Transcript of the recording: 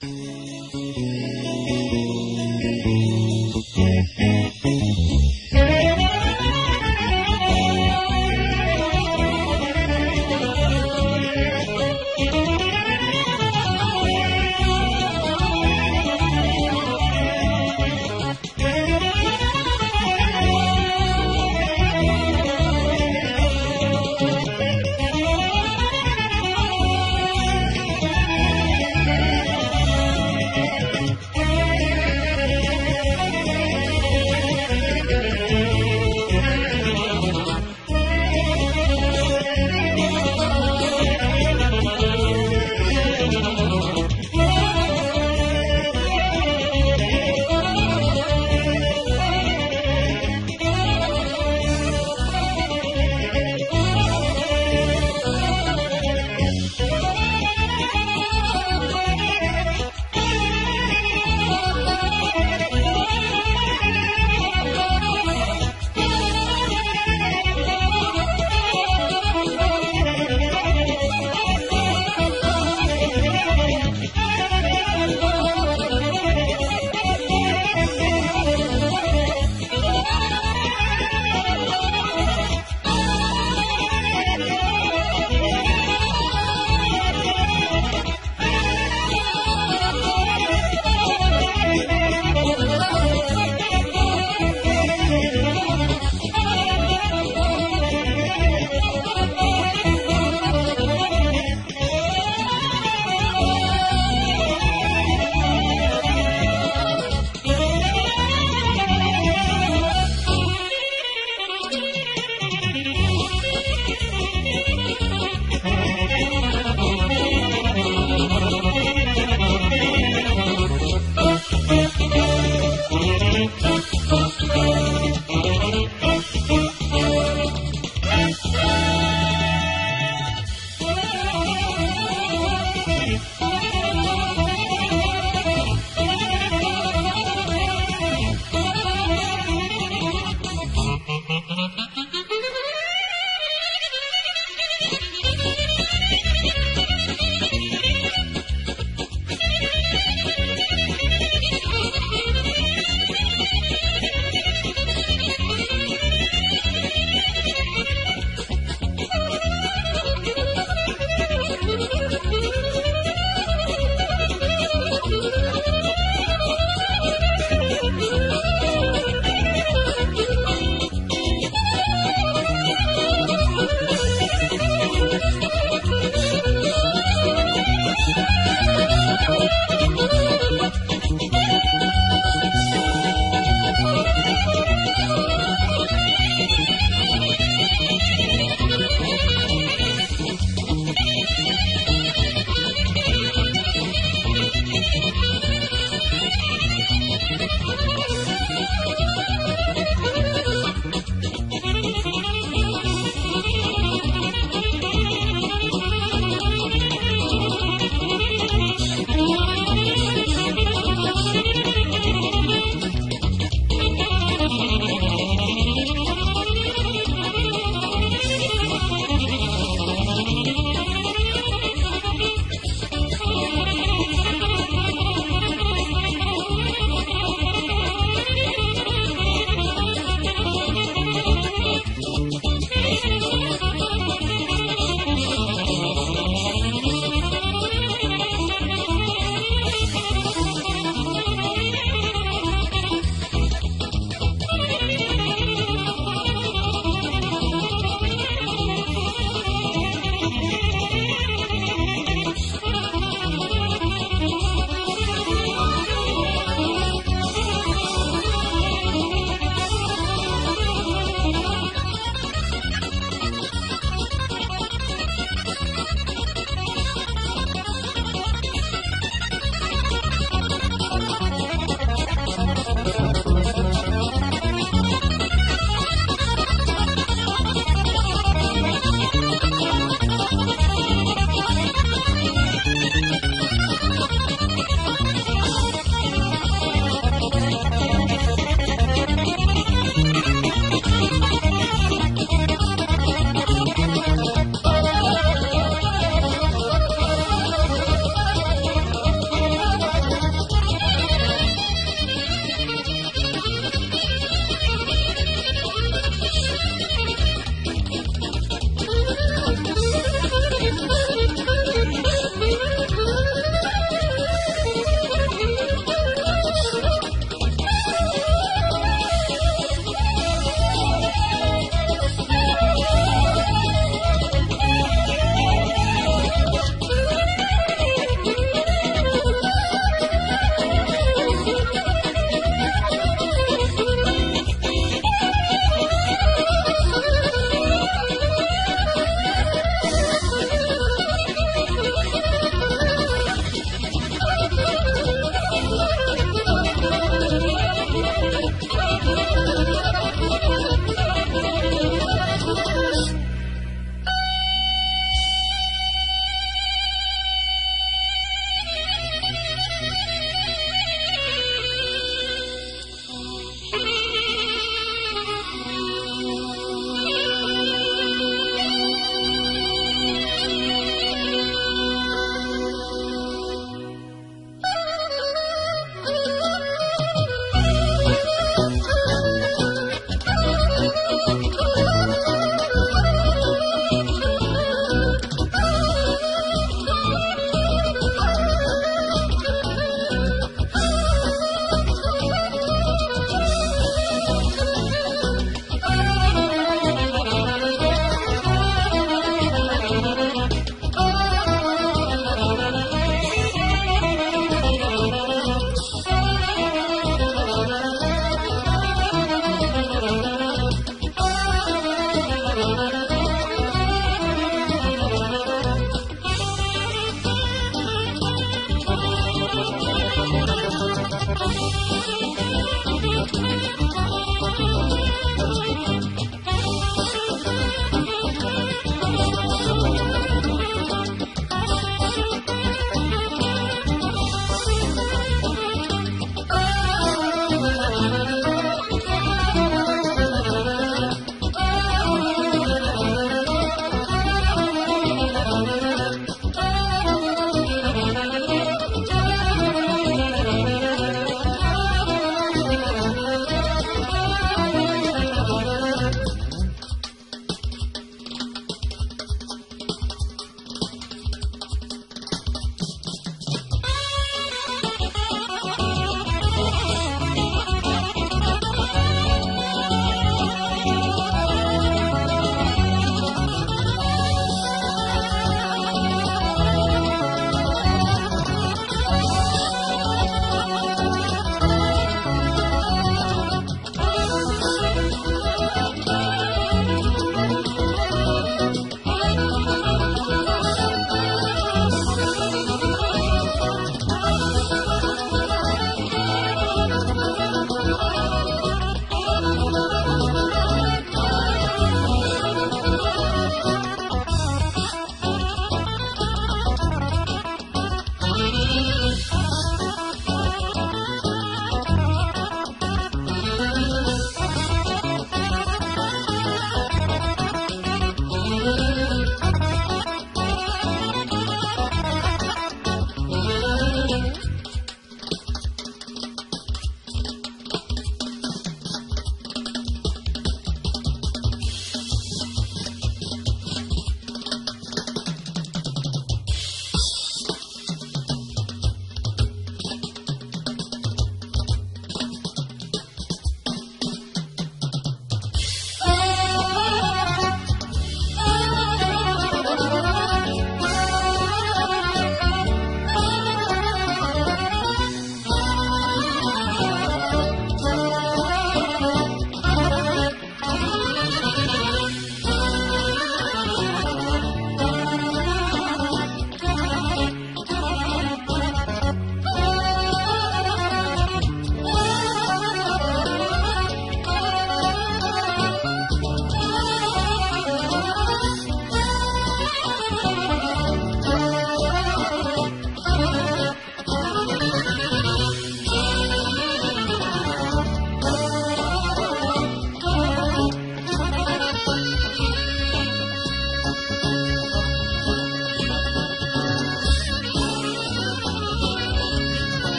Mm-hmm.